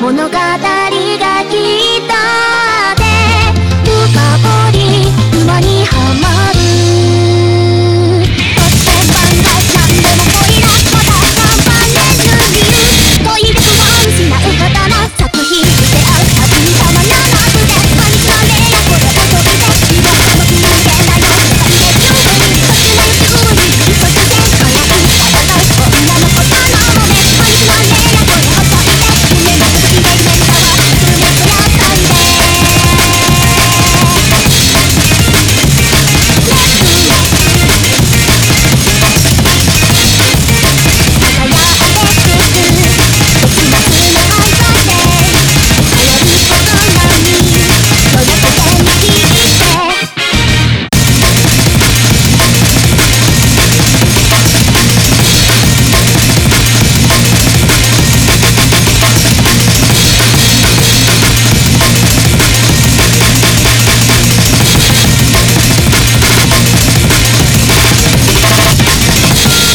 物語がきっと